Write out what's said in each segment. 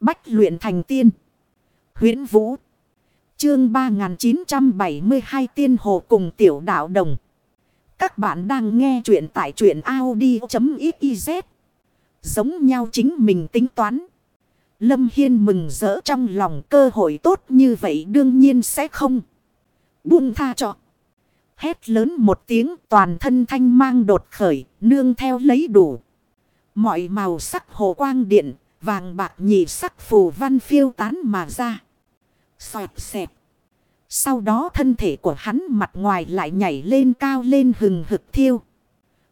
Bách luyện thành tiên. huyễn Vũ. Chương 3972 Tiên Hồ cùng Tiểu Đạo Đồng. Các bạn đang nghe truyện tại truyện Audi.xyz. Giống nhau chính mình tính toán. Lâm Hiên mừng rỡ trong lòng cơ hội tốt như vậy đương nhiên sẽ không. Buông tha cho. Hét lớn một tiếng toàn thân thanh mang đột khởi, nương theo lấy đủ. Mọi màu sắc hồ quang điện, vàng bạc nhị sắc phù văn phiêu tán mà ra. Xoẹt xẹp. Sau đó thân thể của hắn mặt ngoài lại nhảy lên cao lên hừng hực thiêu.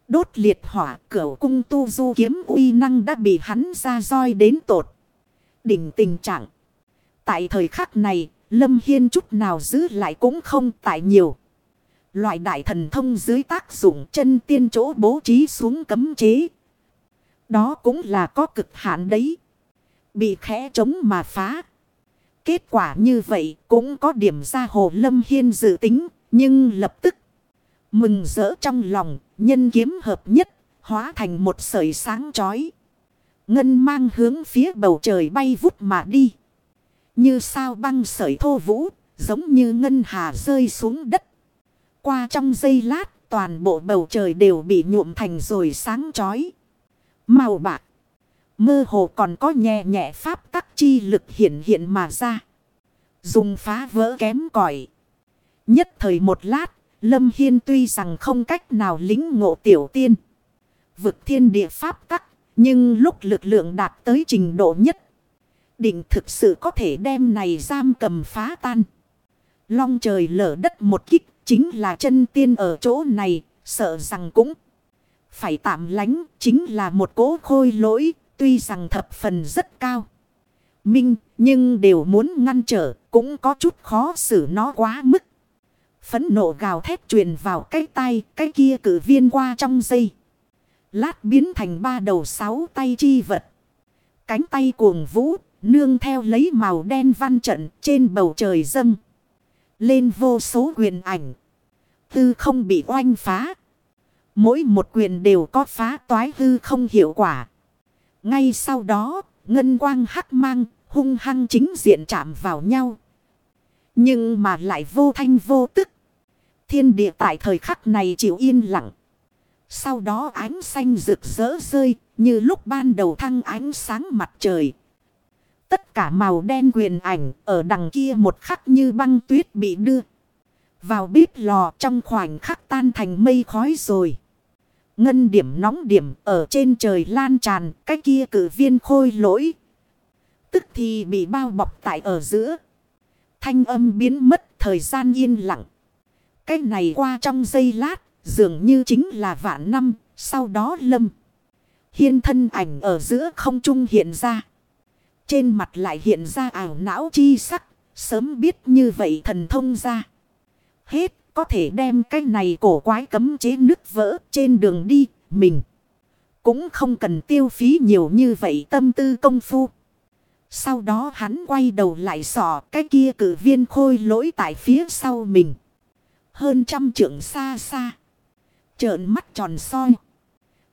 Đốt liệt hỏa cửa cung tu du kiếm uy năng đã bị hắn ra roi đến tột. Đỉnh tình trạng. Tại thời khắc này, Lâm Hiên chút nào giữ lại cũng không tại nhiều. Loại đại thần thông dưới tác dụng chân tiên chỗ bố trí xuống cấm chế. Đó cũng là có cực hạn đấy. Bị khẽ chống mà phá. Kết quả như vậy cũng có điểm ra hồ lâm hiên dự tính. Nhưng lập tức mừng rỡ trong lòng nhân kiếm hợp nhất hóa thành một sợi sáng chói. Ngân mang hướng phía bầu trời bay vút mà đi. Như sao băng sợi thô vũ giống như ngân hà rơi xuống đất. Qua trong giây lát, toàn bộ bầu trời đều bị nhuộm thành rồi sáng chói. Màu bạc. Mơ hồ còn có nhẹ nhẹ pháp tắc chi lực hiện hiện mà ra. Dùng phá vỡ kém cỏi Nhất thời một lát, Lâm Hiên tuy rằng không cách nào lính ngộ tiểu tiên. Vực thiên địa pháp tắc, nhưng lúc lực lượng đạt tới trình độ nhất. Định thực sự có thể đem này giam cầm phá tan. Long trời lở đất một kích Chính là chân tiên ở chỗ này, sợ rằng cũng phải tạm lánh, chính là một cố khôi lỗi, tuy rằng thập phần rất cao. Minh, nhưng đều muốn ngăn trở, cũng có chút khó xử nó quá mức. Phấn nộ gào thét truyền vào cái tay, cái kia cử viên qua trong dây. Lát biến thành ba đầu sáu tay chi vật. Cánh tay cuồng vũ, nương theo lấy màu đen văn trận trên bầu trời dâng. Lên vô số quyền ảnh. Tư không bị oanh phá. Mỗi một quyền đều có phá toái hư không hiệu quả. Ngay sau đó, ngân quang hắc mang, hung hăng chính diện chạm vào nhau. Nhưng mà lại vô thanh vô tức. Thiên địa tại thời khắc này chịu yên lặng. Sau đó ánh xanh rực rỡ rơi, như lúc ban đầu thăng ánh sáng mặt trời. Tất cả màu đen quyền ảnh ở đằng kia một khắc như băng tuyết bị đưa. Vào bếp lò trong khoảnh khắc tan thành mây khói rồi. Ngân điểm nóng điểm ở trên trời lan tràn, cái kia cử viên khôi lỗi. Tức thì bị bao bọc tại ở giữa. Thanh âm biến mất, thời gian yên lặng. Cái này qua trong giây lát, dường như chính là vạn năm, sau đó lâm. Hiên thân ảnh ở giữa không trung hiện ra. Trên mặt lại hiện ra ảo não chi sắc. Sớm biết như vậy thần thông ra. Hết có thể đem cái này cổ quái cấm chế nứt vỡ trên đường đi mình. Cũng không cần tiêu phí nhiều như vậy tâm tư công phu. Sau đó hắn quay đầu lại sỏ cái kia cử viên khôi lỗi tại phía sau mình. Hơn trăm trượng xa xa. Trợn mắt tròn soi.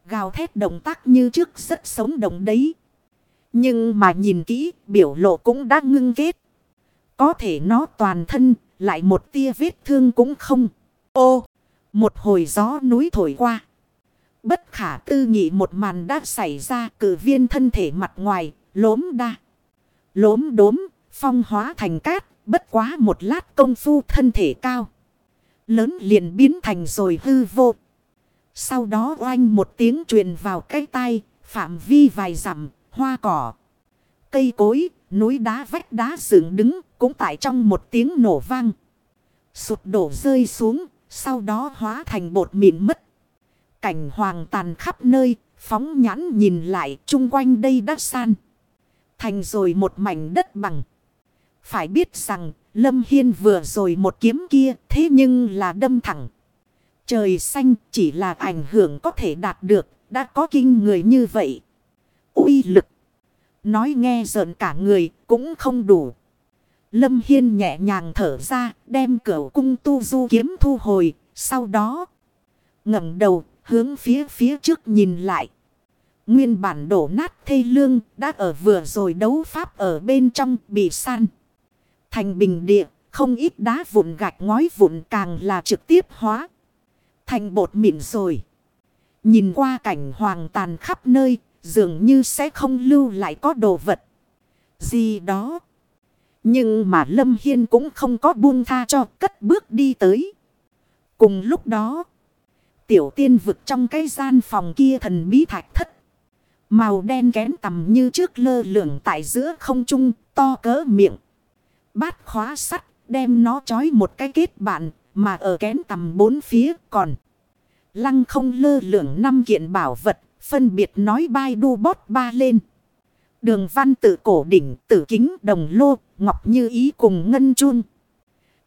Gào thét động tác như trước rất sống động đấy. Nhưng mà nhìn kỹ, biểu lộ cũng đã ngưng kết. Có thể nó toàn thân, lại một tia vết thương cũng không. Ô, một hồi gió núi thổi qua. Bất khả tư nghị một màn đã xảy ra cử viên thân thể mặt ngoài, lốm đa. Lốm đốm, phong hóa thành cát, bất quá một lát công phu thân thể cao. Lớn liền biến thành rồi hư vô. Sau đó oanh một tiếng truyền vào cái tay, phạm vi vài dặm, hoa cỏ. Cây cối, núi đá vách đá dựng đứng, cũng tại trong một tiếng nổ vang. sụt đổ rơi xuống, sau đó hóa thành bột mịn mất. Cảnh hoàng tàn khắp nơi, phóng nhãn nhìn lại chung quanh đây đất san. Thành rồi một mảnh đất bằng. Phải biết rằng, Lâm Hiên vừa rồi một kiếm kia, thế nhưng là đâm thẳng. Trời xanh chỉ là ảnh hưởng có thể đạt được, đã có kinh người như vậy. uy lực. Nói nghe giận cả người, cũng không đủ. Lâm Hiên nhẹ nhàng thở ra, đem cửa cung tu du kiếm thu hồi, sau đó ngẩng đầu, hướng phía phía trước nhìn lại. Nguyên bản đổ nát thê lương đã ở vừa rồi đấu pháp ở bên trong bị san. Thành bình địa, không ít đá vụn gạch ngói vụn càng là trực tiếp hóa. Thành bột mịn rồi. Nhìn qua cảnh hoàng tàn khắp nơi, dường như sẽ không lưu lại có đồ vật. Gì đó. Nhưng mà Lâm Hiên cũng không có buông tha cho cất bước đi tới. Cùng lúc đó, tiểu tiên vực trong cái gian phòng kia thần bí thạch thất. Màu đen kén tầm như trước lơ lửng tại giữa không trung, to cỡ miệng. Bát khóa sắt, đem nó trói một cái kết bạn, mà ở kén tầm bốn phía còn. Lăng không lơ lửng năm kiện bảo vật, phân biệt nói bai đu bót ba lên. Đường văn tự cổ đỉnh, tử kính, đồng lô, ngọc như ý cùng ngân chun.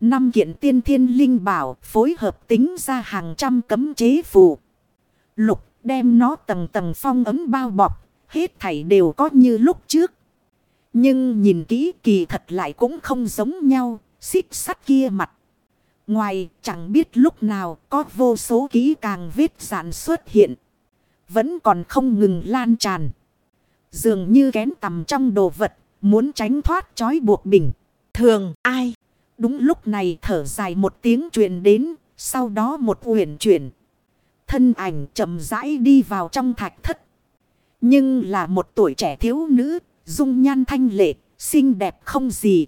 Năm kiện tiên thiên linh bảo phối hợp tính ra hàng trăm cấm chế phù. Lục đem nó tầng tầng phong ấm bao bọc, hết thảy đều có như lúc trước. Nhưng nhìn kỹ kỳ thật lại cũng không giống nhau, xích sắt kia mặt. Ngoài chẳng biết lúc nào có vô số ký càng vết giản xuất hiện. Vẫn còn không ngừng lan tràn. Dường như kén tầm trong đồ vật, muốn tránh thoát trói buộc bình. Thường ai? Đúng lúc này thở dài một tiếng truyền đến, sau đó một uyển chuyển. Thân ảnh chậm rãi đi vào trong thạch thất. Nhưng là một tuổi trẻ thiếu nữ, dung nhan thanh lệ, xinh đẹp không gì.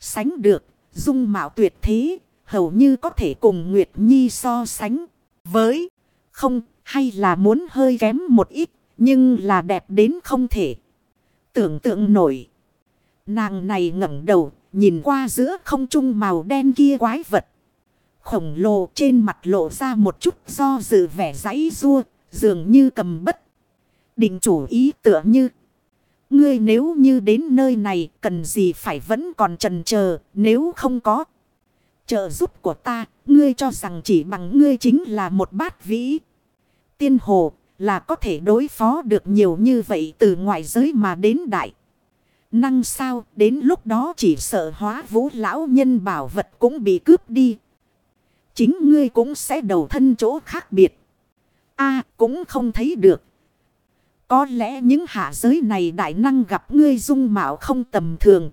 Sánh được, dung mạo tuyệt thế, hầu như có thể cùng Nguyệt Nhi so sánh. Với, không, hay là muốn hơi kém một ít, nhưng là đẹp đến không thể. Tưởng tượng nổi. Nàng này ngẩng đầu, nhìn qua giữa không trung màu đen kia quái vật. Khổng lồ trên mặt lộ ra một chút do dự vẻ giấy rua, dường như cầm bất. Định chủ ý tựa như. Ngươi nếu như đến nơi này cần gì phải vẫn còn trần chờ nếu không có. Trợ giúp của ta, ngươi cho rằng chỉ bằng ngươi chính là một bát vĩ. Tiên hồ là có thể đối phó được nhiều như vậy từ ngoại giới mà đến đại. Năng sao, đến lúc đó chỉ sợ hóa vũ lão nhân bảo vật cũng bị cướp đi. Chính ngươi cũng sẽ đầu thân chỗ khác biệt. a, cũng không thấy được. Có lẽ những hạ giới này đại năng gặp ngươi dung mạo không tầm thường.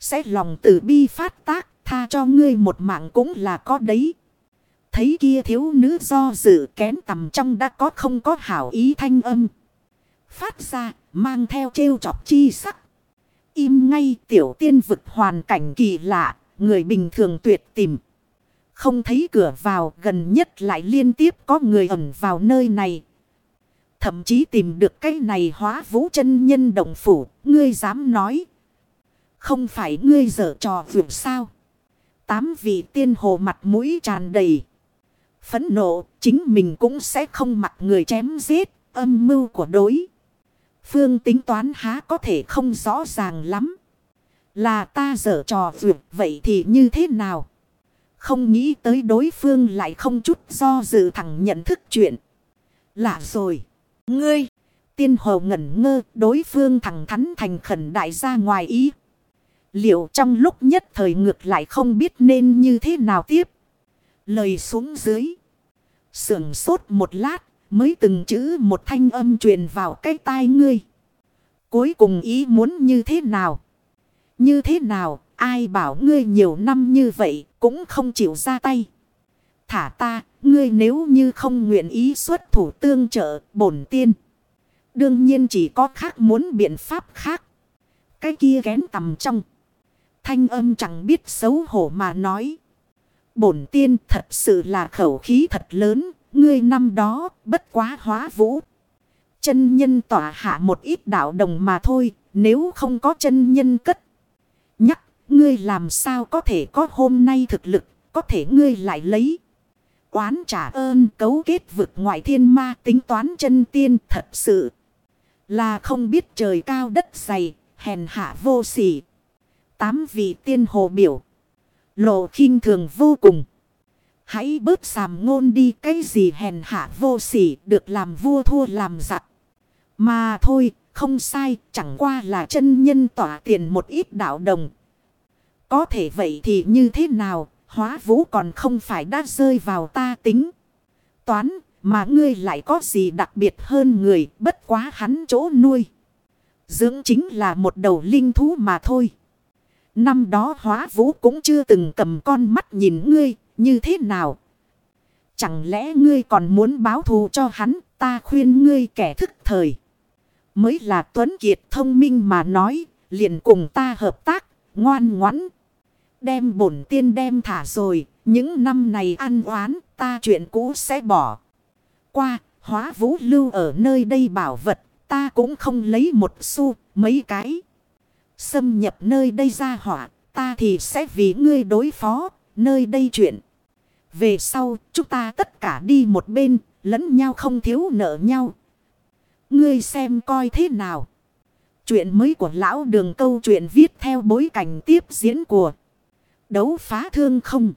Sẽ lòng từ bi phát tác, tha cho ngươi một mạng cũng là có đấy. Thấy kia thiếu nữ do dự kén tầm trong đã có không có hảo ý thanh âm. Phát ra mang theo trêu chọc chi sắc. Im ngay tiểu tiên vực hoàn cảnh kỳ lạ, người bình thường tuyệt tìm. Không thấy cửa vào gần nhất lại liên tiếp có người ẩn vào nơi này. Thậm chí tìm được cái này hóa vũ chân nhân đồng phủ, ngươi dám nói. Không phải ngươi dở trò vượt sao. Tám vị tiên hồ mặt mũi tràn đầy phẫn nộ, chính mình cũng sẽ không mặc người chém giết, âm mưu của đối. Phương tính toán há có thể không rõ ràng lắm. Là ta dở trò vượt, vậy thì như thế nào? Không nghĩ tới đối phương lại không chút do dự thẳng nhận thức chuyện. Lạ rồi. Ngươi, tiên hồ ngẩn ngơ, đối phương thẳng thắn thành khẩn đại ra ngoài ý. Liệu trong lúc nhất thời ngược lại không biết nên như thế nào tiếp. Lời xuống dưới. Sưởng sốt một lát, mới từng chữ một thanh âm truyền vào cái tai ngươi. Cuối cùng ý muốn như thế nào? Như thế nào, ai bảo ngươi nhiều năm như vậy, cũng không chịu ra tay. Thả ta, ngươi nếu như không nguyện ý xuất thủ tương trợ, bổn tiên. Đương nhiên chỉ có khác muốn biện pháp khác. Cái kia ghén tầm trong. Thanh âm chẳng biết xấu hổ mà nói. Bổn tiên thật sự là khẩu khí thật lớn. Ngươi năm đó bất quá hóa vũ. Chân nhân tỏa hạ một ít đạo đồng mà thôi. Nếu không có chân nhân cất. Nhắc ngươi làm sao có thể có hôm nay thực lực. Có thể ngươi lại lấy. Quán trả ơn cấu kết vực ngoại thiên ma tính toán chân tiên thật sự. Là không biết trời cao đất dày, hèn hạ vô sỉ. Tám vị tiên hồ biểu. Lộ khinh thường vô cùng. Hãy bớt sàm ngôn đi cái gì hèn hạ vô sỉ được làm vua thua làm giặc. Mà thôi, không sai, chẳng qua là chân nhân tỏa tiền một ít đạo đồng. Có thể vậy thì như thế nào, hóa vũ còn không phải đã rơi vào ta tính. Toán, Mà ngươi lại có gì đặc biệt hơn người bất quá hắn chỗ nuôi. Dưỡng chính là một đầu linh thú mà thôi. Năm đó hóa vũ cũng chưa từng cầm con mắt nhìn ngươi, như thế nào. Chẳng lẽ ngươi còn muốn báo thù cho hắn ta khuyên ngươi kẻ thức thời. Mới là Tuấn Kiệt thông minh mà nói, liền cùng ta hợp tác, ngoan ngoãn. Đem bổn tiên đem thả rồi, những năm này ăn oán, ta chuyện cũ sẽ bỏ. Qua, hóa vũ lưu ở nơi đây bảo vật, ta cũng không lấy một xu, mấy cái. Xâm nhập nơi đây ra hỏa ta thì sẽ vì ngươi đối phó, nơi đây chuyện. Về sau, chúng ta tất cả đi một bên, lẫn nhau không thiếu nợ nhau. Ngươi xem coi thế nào. Chuyện mới của lão đường câu chuyện viết theo bối cảnh tiếp diễn của đấu phá thương không.